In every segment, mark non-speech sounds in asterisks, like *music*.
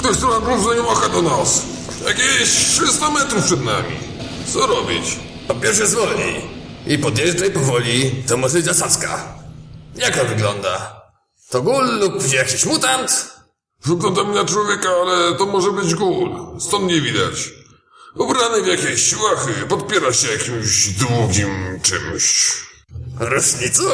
Ktoś tu górze nie macha do nas! Jakieś 300 metrów przed nami! Co robić? Po pierwsze zwolnij i podjeżdżaj powoli, to może być zasadzka. Jak on wygląda? To gul lub jakiś mutant? Wygląda mi na człowieka, ale to może być gól. Stąd nie widać. Ubrany w jakieś siłachy, podpiera się jakimś długim czymś. Rocznicą?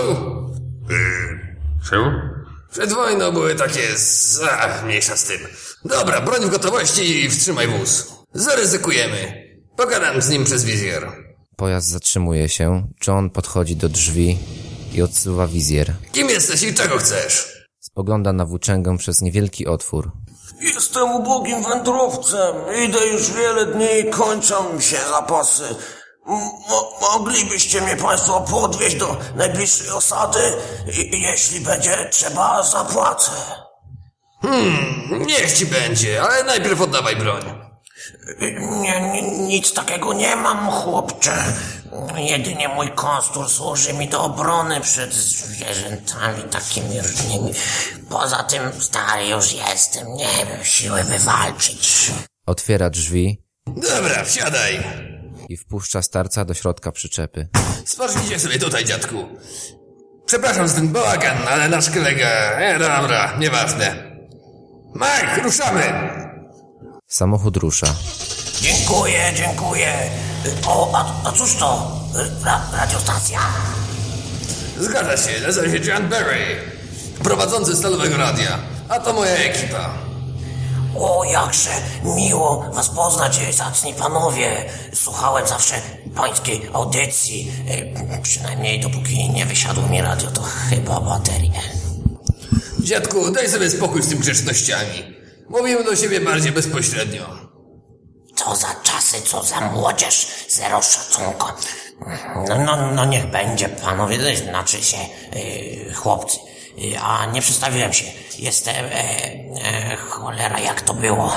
Yy, czemu? Przed wojną były takie za mniejsza z tym. Dobra, broń w gotowości i wstrzymaj wóz. Zaryzykujemy. Pogadam z nim przez wizjer. Pojazd zatrzymuje się, John podchodzi do drzwi i odsuwa wizjer. Kim jesteś i czego chcesz? Spogląda na włóczęgę przez niewielki otwór. Jestem ubogim wędrowcem. Idę już wiele dni, kończą mi się zapasy. Mo- moglibyście mnie Państwo podwieźć do najbliższej osady? I, jeśli będzie trzeba, zapłacę. Niech ci będzie, ale najpierw oddawaj broń. Nie, nie, nic takiego nie mam, chłopcze. Jedynie mój kostur służy mi do obrony przed zwierzętami takimi różnymi. Poza tym stary już jestem, nie wiem siły wywalczyć. Otwiera drzwi Dobra, wsiadaj. I wpuszcza starca do środka przyczepy. Spocznijcie sobie tutaj, dziadku. Przepraszam za ten bałagan, ale nasz kolega... E, dobra, nieważne. Mike, ruszamy! Samochód rusza. Dziękuję, dziękuję. O, a, a cóż to? Ra, radiostacja? Zgadza się, nazywam się John Barry. Prowadzący stalowego radia. A to moja ekipa. O, jakże miło was poznać, zacni panowie. Słuchałem zawsze pańskiej audycji. E, Przynajmniej dopóki nie wysiadło mi radio, to chyba baterie. Dziadku, daj sobie spokój z tym grzecznościami. Mówimy do siebie bardziej bezpośrednio. Co za czasy, co za młodzież, zero szacunku. No, no, no niech będzie, panowie, znaczy się yy, chłopcy. Yy, a nie przedstawiłem się. Jestem, e, e, cholera, jak to było?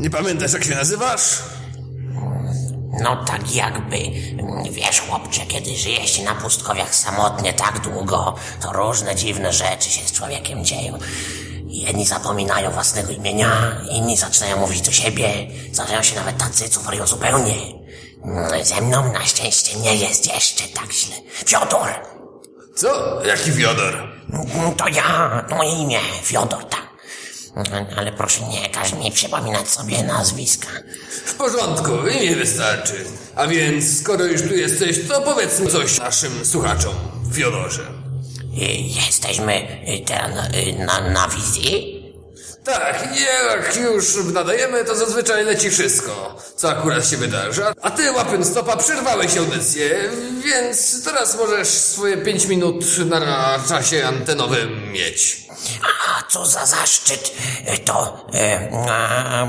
Nie pamiętasz, jak się nazywasz? No tak jakby, wiesz chłopcze, kiedy żyje się na pustkowiach samotnie tak długo, to różne dziwne rzeczy się z człowiekiem dzieją. Jedni zapominają własnego imienia, inni zaczynają mówić do siebie, zdarzają się nawet tacy, co wariują zupełnie. Mm, Ze mną na szczęście nie jest jeszcze tak źle. Fiodor! Co? Jaki Fiodor? Mm, To ja, to moje imię, Fiodor, tak. Mm, Ale proszę nie każ mi przypominać sobie nazwiska. W porządku, imię wystarczy. A więc, skoro już tu jesteś, to powiedzmy coś naszym słuchaczom, Fiodorze. Y, Jesteśmy y, teraz na, y, na, na wizji? Tak, jak już nadajemy, to zazwyczaj leci wszystko, co akurat się wydarza. A ty, łapiąc stopa, przerwałeś audycję, więc teraz możesz swoje pięć minut na czasie antenowym mieć. A co za zaszczyt, Y, to, a,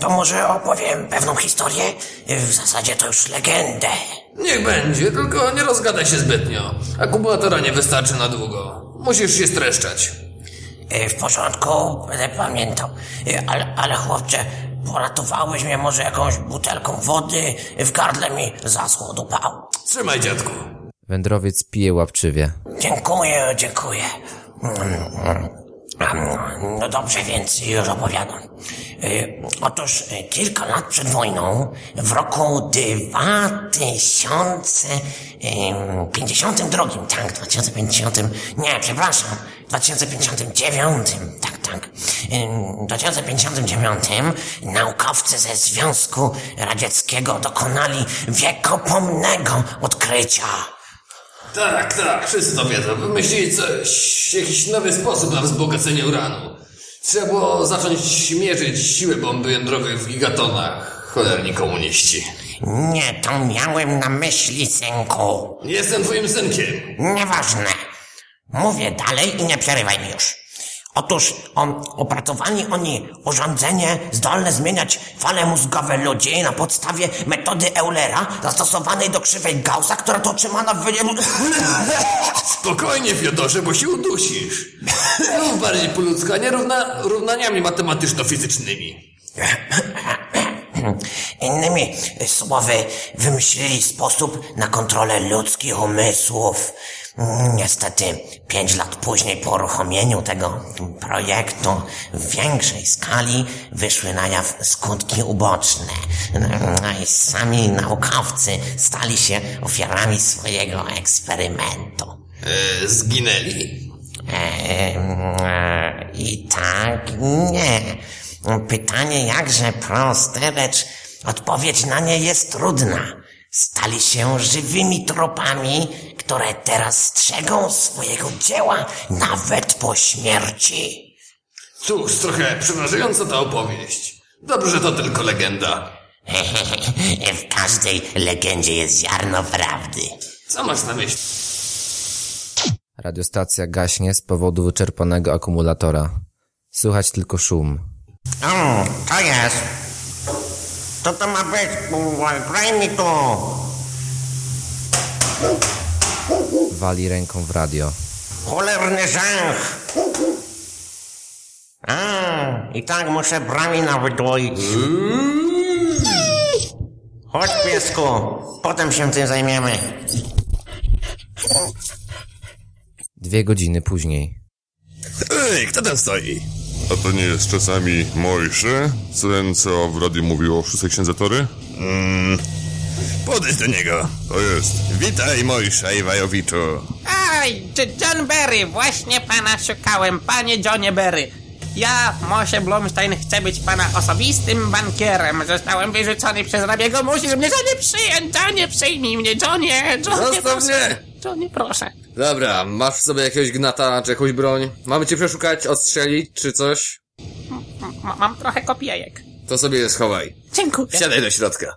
to może opowiem pewną historię, Y, w zasadzie to już legendę. Niech będzie, tylko nie rozgadaj się zbytnio. Akumulatora nie wystarczy na długo. Musisz się streszczać. Y, W porządku, będę pamiętał, Y, ale, ale chłopcze, poratowałeś mnie może jakąś butelką wody, w gardle mi zaschło do pału. Trzymaj, dziadku. Wędrowiec pije łapczywie. Dziękuję, dziękuję. No dobrze, więc już opowiadam. Y, Otóż y, kilka lat przed wojną, w roku 2052, tak, 2050, nie, przepraszam, 2059, tak, tak. Y, W 2059 naukowcy ze Związku Radzieckiego dokonali wiekopomnego odkrycia. Tak, tak, wszyscy to wiedzą. Wymyślili coś, jakiś nowy sposób na wzbogacenie uranu. Trzeba było zacząć mierzyć siłę bomby jądrowej w gigatonach. Cholerni komuniści. Nie, to miałem na myśli, synku. Jestem twoim synkiem. Nieważne. Mówię dalej i nie przerywaj mi już. Otóż o, opracowali oni urządzenie zdolne zmieniać fale mózgowe ludzi na podstawie metody Eulera zastosowanej do krzywej Gaussa, która to otrzymana w wyniku... *laughs* Spokojnie, Fiodorze, bo się udusisz. Mów bardziej po ludzku, a nie równa, równaniami matematyczno-fizycznymi. *clears throat* Innymi słowy, wymyślili sposób na kontrolę ludzkich umysłów. Niestety, pięć lat później po uruchomieniu tego projektu w większej skali wyszły na jaw skutki uboczne. No i sami naukowcy stali się ofiarami swojego eksperymentu. E, zginęli. E, I tak nie. Pytanie jakże proste, lecz odpowiedź na nie jest trudna. Stali się żywymi tropami, które teraz strzegą swojego dzieła nawet po śmierci. Cóż, trochę przerażająca ta opowieść. Dobrze, że to tylko legenda. *laughs* w każdej legendzie jest ziarno prawdy. Co masz na myśli? Radiostacja gaśnie z powodu wyczerpanego akumulatora. Słychać tylko szum. O, to jest. Co to ma być? Graj mi tu. Wali ręką w radio. Cholerny żęch. A, i tak muszę bramina wydłoić. Chodź, piesku. Potem się tym zajmiemy. Dwie godziny później. Ej, kto tam stoi? A to nie jest czasami Mojsze? Ten, co w radiu mówił o szóstej księdze Tory? Podejdź do niego. To jest. Witaj, Mojsza Iwajowiczu. Aj, J- John Berry, właśnie pana szukałem, panie Johnie Berry. Ja, Mosie Blumstein, chcę być pana osobistym bankierem. Zostałem wyrzucony przez rabiego. Musisz mnie, Johnie, przyjąć. Johnie, przyjmij mnie. Johnie, Johnie, Zostaw proszę. mnie! Johnie, proszę. Dobra, masz w sobie jakiegoś gnata czy jakąś broń? Mamy cię przeszukać, odstrzelić czy coś? M- mam trochę kopiejek. To sobie je schowaj. Dziękuję. Wsiadaj do środka.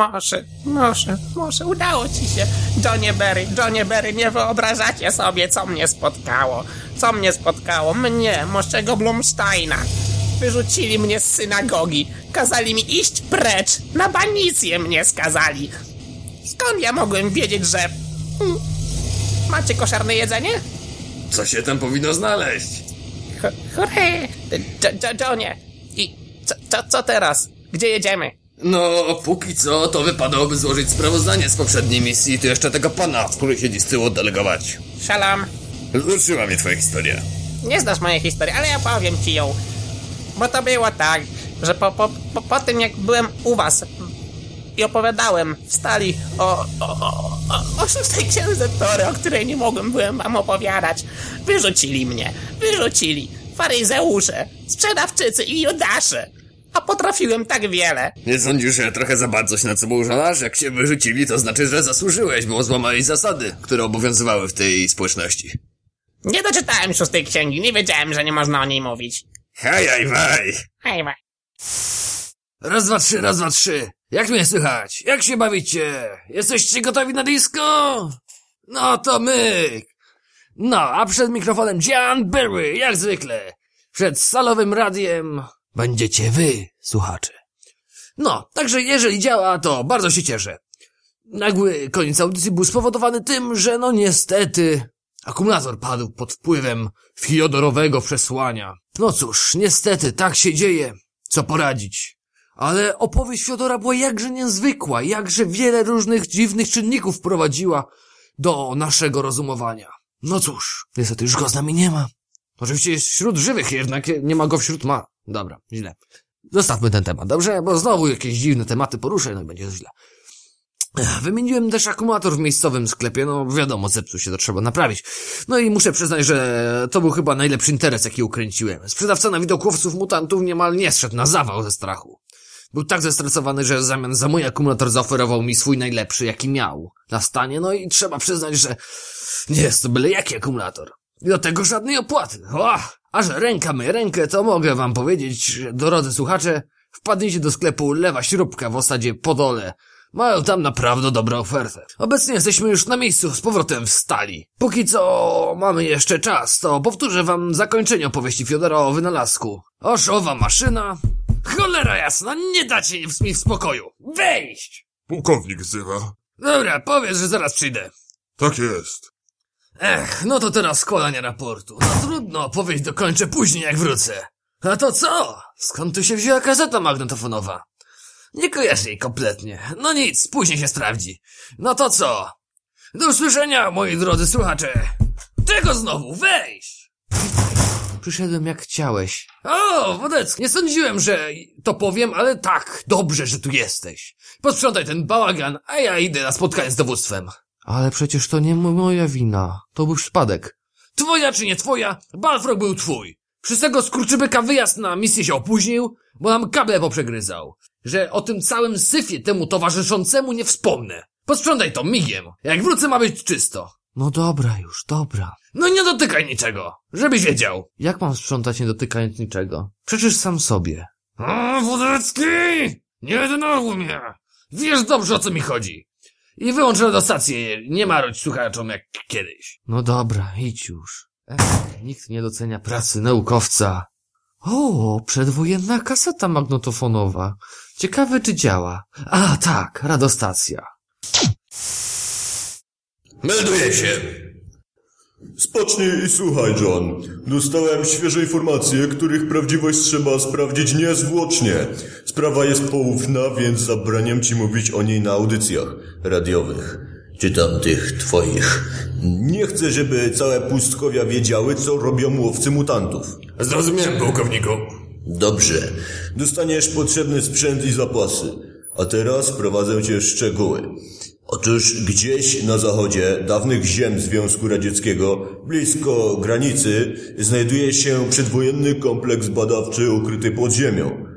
Może, może, może udało ci się. Johnie Berry, Johnie Berry, nie wyobrażacie sobie, co mnie spotkało. Co mnie spotkało? Mnie, Moszego Blumsteina. Wyrzucili mnie z synagogi. Kazali mi iść precz. Na banicję mnie skazali. Skąd ja mogłem wiedzieć, że... Hmm. Macie koszarne jedzenie? Co się tam powinno znaleźć? Hurry! Johnie! I co, co, co teraz? Gdzie jedziemy? No, póki co, to wypadałoby złożyć sprawozdanie z poprzedniej misji, tu jeszcze tego pana, który siedzi z tyłu, oddelegować. Szalam. Zatrzyma mnie twoja historia. Nie znasz mojej historii, ale ja powiem ci ją. Bo to było tak, że po, po, po, po tym jak byłem u was i opowiadałem, wstali o, o, o, o, o szóstej księdze Tory, o której nie mogłem byłem wam opowiadać. Wyrzucili mnie, wyrzucili. Faryzeusze, sprzedawczycy i judasze. A potrafiłem tak wiele. Nie sądzisz, że trochę za bardzo się na co użalasz? Jak się wyrzucili, to znaczy, że zasłużyłeś, bo złamałeś zasady, które obowiązywały w tej społeczności. Nie doczytałem szóstej księgi, nie wiedziałem, że nie można o niej mówić. Hej, waj. Hej, wa- Raz, dwa, trzy, raz, dwa, trzy. Jak mnie słychać? Jak się bawicie? Jesteście gotowi na disco? No to myk. No, a przed mikrofonem Jan Berry, jak zwykle. Przed salowym radiem będziecie wy, słuchacze. No, także jeżeli działa, to bardzo się cieszę. Nagły koniec audycji był spowodowany tym, że no niestety akumulator padł pod wpływem fiodorowego przesłania. No cóż, niestety tak się dzieje. Co poradzić? Ale opowieść Fiodora była jakże niezwykła, jakże wiele różnych dziwnych czynników wprowadziła do naszego rozumowania. No cóż, niestety już go z nami nie ma. Oczywiście jest wśród żywych, jednak nie ma go wśród ma. Dobra, źle. Zostawmy ten temat, dobrze? Bo znowu jakieś dziwne tematy poruszę, no i będzie źle. Wymieniłem też akumulator w miejscowym sklepie, no wiadomo, zepsuł się, to trzeba naprawić. No i muszę przyznać, że to był chyba najlepszy interes, jaki ukręciłem. Sprzedawca na widok łowców mutantów niemal nie zszedł na zawał ze strachu. Był tak zestresowany, że w zamian za mój akumulator zaoferował mi swój najlepszy, jaki miał na stanie, no i trzeba przyznać, że nie jest to byle jaki akumulator. I do tego żadnej opłaty. O, a że ręka my rękę, to mogę wam powiedzieć, drodzy słuchacze, wpadnijcie do sklepu Lewa Śrubka w osadzie Podole. Mają tam naprawdę dobrą ofertę. Obecnie jesteśmy już na miejscu z powrotem w stali. Póki co mamy jeszcze czas, to powtórzę wam zakończenie opowieści Fiodora o wynalazku. Oż owa maszyna... Cholera jasna, nie dacie mi w spokoju. Wejść! Pułkownik wzywa. Dobra, powiedz, że zaraz przyjdę. Tak jest. Ech, no to teraz składanie raportu. No trudno, opowieść dokończę później jak wrócę. A to co? Skąd tu się wzięła kaseta magnetofonowa? Nie kojarzę jej kompletnie. No nic, później się sprawdzi. No to co? Do usłyszenia, moi drodzy słuchacze. Czego znowu? Wejść! Przyszedłem jak chciałeś. O, Wodecki, nie sądziłem, że to powiem, ale tak, dobrze, że tu jesteś. Posprzątaj ten bałagan, a ja idę na spotkanie z dowództwem. Ale przecież to nie mo- moja wina. To był przypadek. Twoja czy nie twoja, Balfrog był twój. Przez tego skurczybyka wyjazd na misję się opóźnił, bo nam kable poprzegryzał. Że o tym całym syfie temu towarzyszącemu nie wspomnę. Posprzątaj to migiem. Jak wrócę ma być czysto. No dobra już, dobra. No nie dotykaj niczego, żebyś wiedział. Jak mam sprzątać nie dotykając niczego? Przecież sam sobie. O, Wodecki! Nie denerwuj mnie! Wiesz dobrze o co mi chodzi. I wyłącz radiostację, nie marudź słuchaczom jak kiedyś. No dobra, idź już. Ech, nikt nie docenia pracy naukowca. O, przedwojenna kaseta magnetofonowa. Ciekawe, czy działa. A, tak, radostacja. Melduję się. Spocznij i słuchaj, John. Dostałem świeże informacje, których prawdziwość trzeba sprawdzić niezwłocznie. Sprawa jest poufna, więc zabraniam ci mówić o niej na audycjach radiowych. Czy tam tych twoich. Nie chcę, żeby całe pustkowia wiedziały, co robią łowcy mutantów. Zrozumiałem, pułkowniku. Dobrze. Dostaniesz potrzebny sprzęt i zapasy. A teraz prowadzę cię w szczegóły. Otóż gdzieś na zachodzie dawnych ziem Związku Radzieckiego, blisko granicy, znajduje się przedwojenny kompleks badawczy ukryty pod ziemią.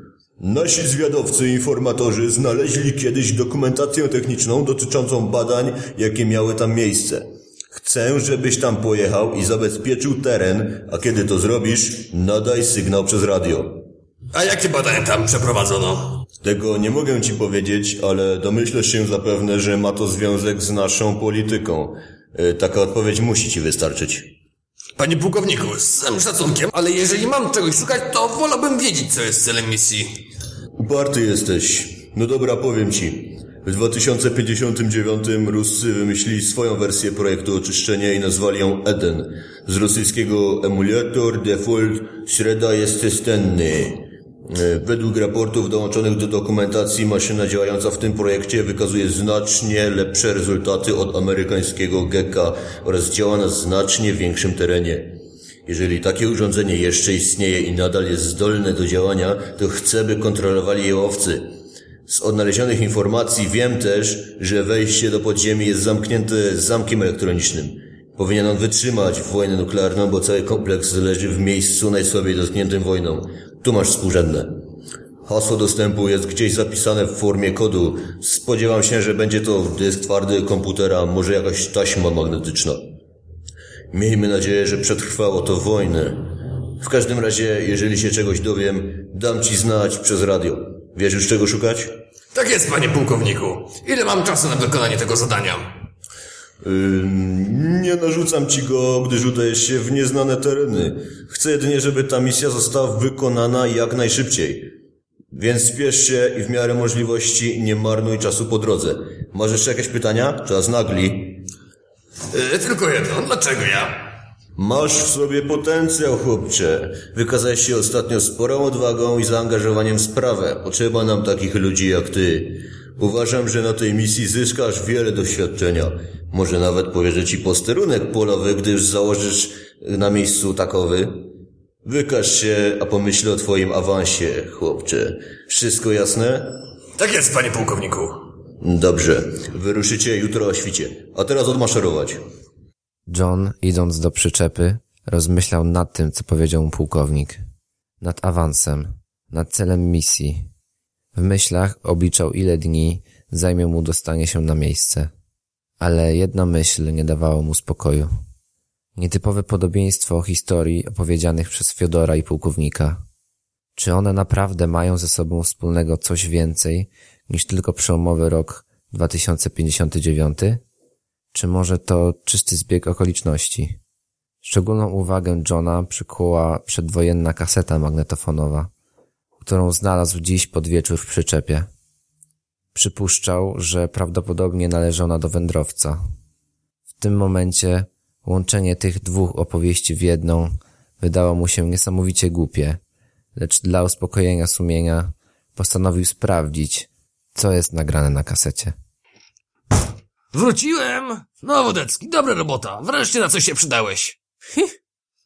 Nasi zwiadowcy i informatorzy znaleźli kiedyś dokumentację techniczną dotyczącą badań, jakie miały tam miejsce. Chcę, żebyś tam pojechał i zabezpieczył teren, a kiedy to zrobisz, nadaj sygnał przez radio. A jakie badania tam przeprowadzono? Tego nie mogę ci powiedzieć, ale domyślasz się zapewne, że ma to związek z naszą polityką. Y, Taka odpowiedź musi ci wystarczyć. Panie pułkowniku, z całym szacunkiem, ale jeżeli mam czegoś szukać, to wolałbym wiedzieć, co jest celem misji. Uparty jesteś. No dobra, powiem ci. W 2059 Ruscy wymyślili swoją wersję projektu oczyszczenia i nazwali ją Eden. Z rosyjskiego emulator default średa jest testenny. E, Według raportów dołączonych do dokumentacji maszyna działająca w tym projekcie wykazuje znacznie lepsze rezultaty od amerykańskiego GECA oraz działa na znacznie większym terenie. Jeżeli takie urządzenie jeszcze istnieje i nadal jest zdolne do działania, to chcę, by kontrolowali je łowcy. Z odnalezionych informacji wiem też, że wejście do podziemi jest zamknięte zamkiem elektronicznym. Powinien on wytrzymać wojnę nuklearną, bo cały kompleks leży w miejscu najsłabiej dotkniętym wojną. Tu masz współrzędne. Hasło dostępu jest gdzieś zapisane w formie kodu. Spodziewam się, że będzie to dysk twardy komputera, może jakaś taśma magnetyczna. Miejmy nadzieję, że przetrwało to wojnę. W każdym razie, jeżeli się czegoś dowiem, dam ci znać przez radio. Wiesz już czego szukać? Tak jest, panie pułkowniku. Ile mam czasu na wykonanie tego zadania? Ym, nie narzucam ci go, gdyż udajesz się w nieznane tereny. Chcę jedynie, żeby ta misja została wykonana jak najszybciej. Więc spiesz się i w miarę możliwości nie marnuj czasu po drodze. Masz jeszcze jakieś pytania? Czas nagli. Yy, tylko jedno. Dlaczego ja? Masz w sobie potencjał, chłopcze. Wykazałeś się ostatnio sporą odwagą i zaangażowaniem w sprawę. Potrzeba nam takich ludzi jak ty. Uważam, że na tej misji zyskasz wiele doświadczenia. Może nawet powierzę ci posterunek polowy, gdyż założysz na miejscu takowy. Wykaż się, a pomyśl o twoim awansie, chłopcze. Wszystko jasne? Tak jest, panie pułkowniku. Dobrze. Wyruszycie jutro o świcie. A teraz odmaszerować. John, idąc do przyczepy, rozmyślał nad tym, co powiedział mu pułkownik. Nad awansem, nad celem misji. W myślach obliczał, ile dni zajmie mu dostanie się na miejsce. Ale jedna myśl nie dawała mu spokoju. Nietypowe podobieństwo historii opowiedzianych przez Fiodora i pułkownika. Czy one naprawdę mają ze sobą wspólnego coś więcej niż tylko przełomowy rok 2059? Czy może to czysty zbieg okoliczności? Szczególną uwagę Johna przykuła przedwojenna kaseta magnetofonowa, którą znalazł dziś pod wieczór w przyczepie. Przypuszczał, że prawdopodobnie należy ona do wędrowca. W tym momencie łączenie tych dwóch opowieści w jedną wydało mu się niesamowicie głupie, lecz dla uspokojenia sumienia postanowił sprawdzić, co jest nagrane na kasecie. Wróciłem! No, Wodecki, dobra robota. Wreszcie na coś się przydałeś.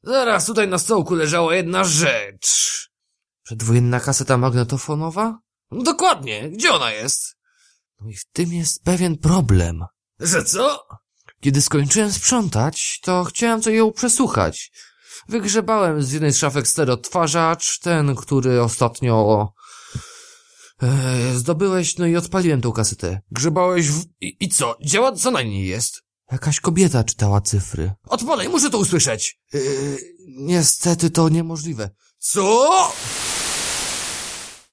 Zaraz tutaj na stołku leżała jedna rzecz. Przedwojenna kaseta magnetofonowa? No dokładnie, gdzie ona jest? No i w tym jest pewien problem. Że co? Kiedy skończyłem sprzątać, to chciałem co ją przesłuchać. Wygrzebałem z jednej z szafek stereotwarzacz, ten, który ostatnio e, zdobyłeś, no i odpaliłem tą kasetę. Grzebałeś w... I, I co? Działa? Co na niej jest? Jakaś kobieta czytała cyfry. Odpalaj, muszę to usłyszeć. Yy, niestety to niemożliwe. Co?